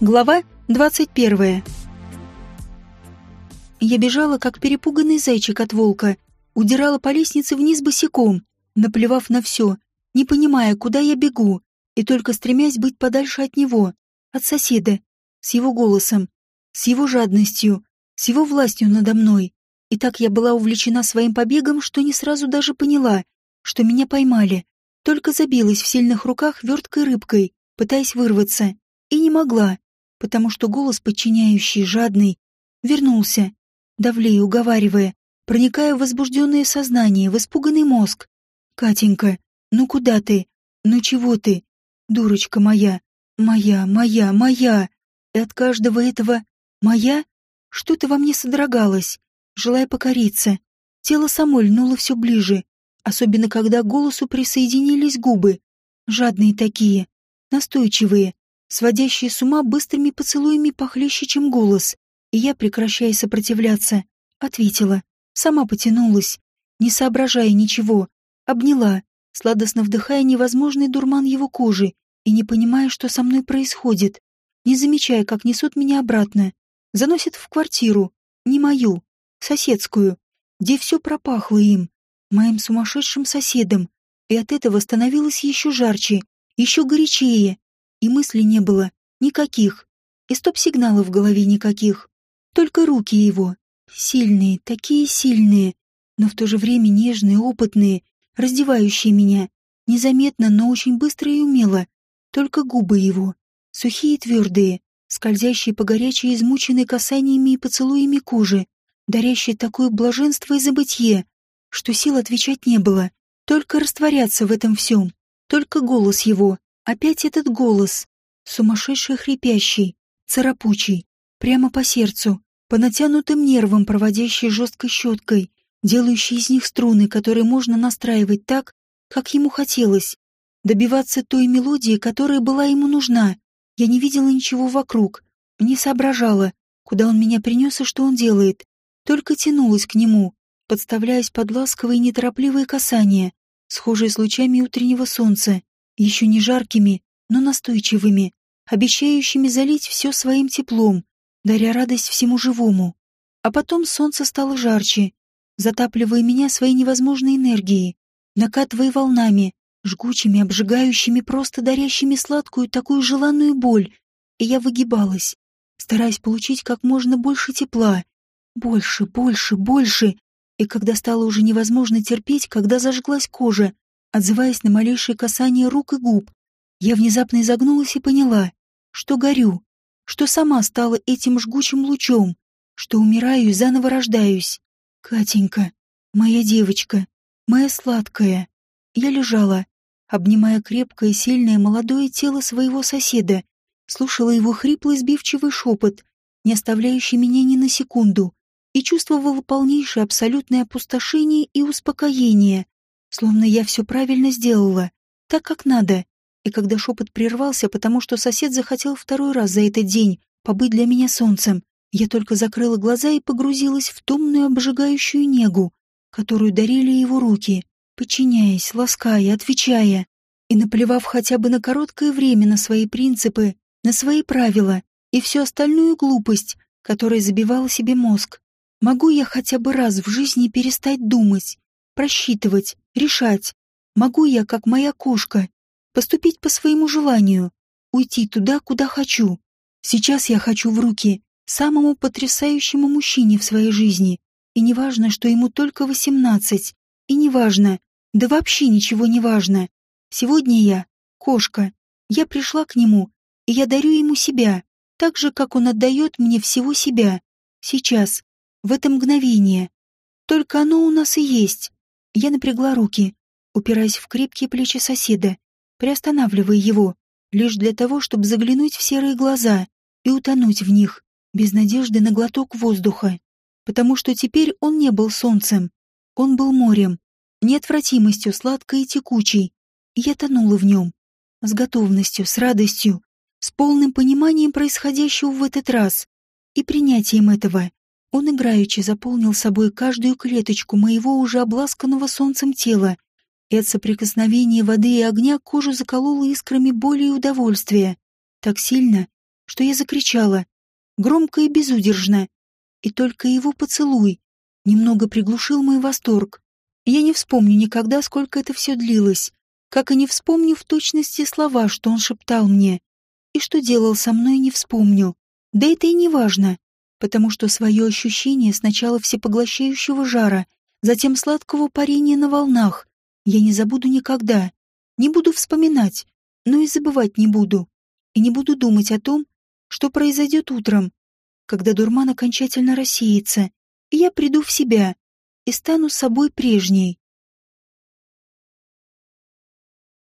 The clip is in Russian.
Глава 21. Я бежала, как перепуганный зайчик от волка, удирала по лестнице вниз босиком, наплевав на все, не понимая, куда я бегу, и только стремясь быть подальше от него, от соседа, с его голосом, с его жадностью, с его властью надо мной. И так я была увлечена своим побегом, что не сразу даже поняла, что меня поймали. Только забилась в сильных руках верткой рыбкой, пытаясь вырваться, и не могла потому что голос, подчиняющий, жадный, вернулся, давлея, уговаривая, проникая в возбужденное сознание, в испуганный мозг. «Катенька, ну куда ты? Ну чего ты? Дурочка моя, моя, моя, моя!» И от каждого этого «моя» что-то во мне содрогалось, желая покориться. Тело само льнуло все ближе, особенно когда к голосу присоединились губы, жадные такие, настойчивые, сводящие с ума быстрыми поцелуями похлеще, чем голос, и я, прекращая сопротивляться, ответила, сама потянулась, не соображая ничего, обняла, сладостно вдыхая невозможный дурман его кожи и не понимая, что со мной происходит, не замечая, как несут меня обратно, заносят в квартиру, не мою, соседскую, где все пропахло им, моим сумасшедшим соседом, и от этого становилось еще жарче, еще горячее, и мыслей не было никаких, и стоп-сигналов в голове никаких. Только руки его, сильные, такие сильные, но в то же время нежные, опытные, раздевающие меня, незаметно, но очень быстро и умело. Только губы его, сухие и твердые, скользящие по горячей, измученной касаниями и поцелуями кожи, дарящие такое блаженство и забытье, что сил отвечать не было, только растворяться в этом всем, только голос его, Опять этот голос, сумасшедший хрипящий, царапучий, прямо по сердцу, по натянутым нервам, проводящий жесткой щеткой, делающий из них струны, которые можно настраивать так, как ему хотелось, добиваться той мелодии, которая была ему нужна. Я не видела ничего вокруг, не соображала, куда он меня принес и что он делает, только тянулась к нему, подставляясь под ласковые неторопливые касания, схожие с лучами утреннего солнца, еще не жаркими, но настойчивыми, обещающими залить все своим теплом, даря радость всему живому. А потом солнце стало жарче, затапливая меня своей невозможной энергией, накатывая волнами, жгучими, обжигающими, просто дарящими сладкую, такую желанную боль. И я выгибалась, стараясь получить как можно больше тепла. Больше, больше, больше. И когда стало уже невозможно терпеть, когда зажглась кожа, отзываясь на малейшее касание рук и губ. Я внезапно изогнулась и поняла, что горю, что сама стала этим жгучим лучом, что умираю и заново рождаюсь. Катенька, моя девочка, моя сладкая. Я лежала, обнимая крепкое, сильное молодое тело своего соседа, слушала его хриплый сбивчивый шепот, не оставляющий меня ни на секунду, и чувствовала полнейшее абсолютное опустошение и успокоение, Словно я все правильно сделала, так как надо. И когда шепот прервался, потому что сосед захотел второй раз за этот день побыть для меня солнцем, я только закрыла глаза и погрузилась в томную обжигающую негу, которую дарили его руки, подчиняясь, лаская, отвечая, и наплевав хотя бы на короткое время на свои принципы, на свои правила и всю остальную глупость, которая забивала себе мозг. Могу я хотя бы раз в жизни перестать думать, просчитывать, решать, могу я, как моя кошка, поступить по своему желанию, уйти туда, куда хочу. Сейчас я хочу в руки самому потрясающему мужчине в своей жизни, и неважно, что ему только восемнадцать, и неважно, да вообще ничего не важно. Сегодня я — кошка, я пришла к нему, и я дарю ему себя, так же, как он отдает мне всего себя. Сейчас, в это мгновение. Только оно у нас и есть. Я напрягла руки, упираясь в крепкие плечи соседа, приостанавливая его, лишь для того, чтобы заглянуть в серые глаза и утонуть в них, без надежды на глоток воздуха. Потому что теперь он не был солнцем, он был морем, неотвратимостью сладкой и текучей, я тонула в нем, с готовностью, с радостью, с полным пониманием происходящего в этот раз и принятием этого. Он играючи заполнил собой каждую клеточку моего уже обласканного солнцем тела, и от соприкосновения воды и огня кожу закололо искрами боли и удовольствия. Так сильно, что я закричала, громко и безудержно. И только его поцелуй немного приглушил мой восторг. Я не вспомню никогда, сколько это все длилось, как и не вспомню в точности слова, что он шептал мне. И что делал со мной, не вспомню. Да это и не важно, потому что свое ощущение сначала всепоглощающего жара, затем сладкого парения на волнах, я не забуду никогда. Не буду вспоминать, но и забывать не буду. И не буду думать о том, что произойдет утром, когда дурман окончательно рассеется, и я приду в себя и стану собой прежней.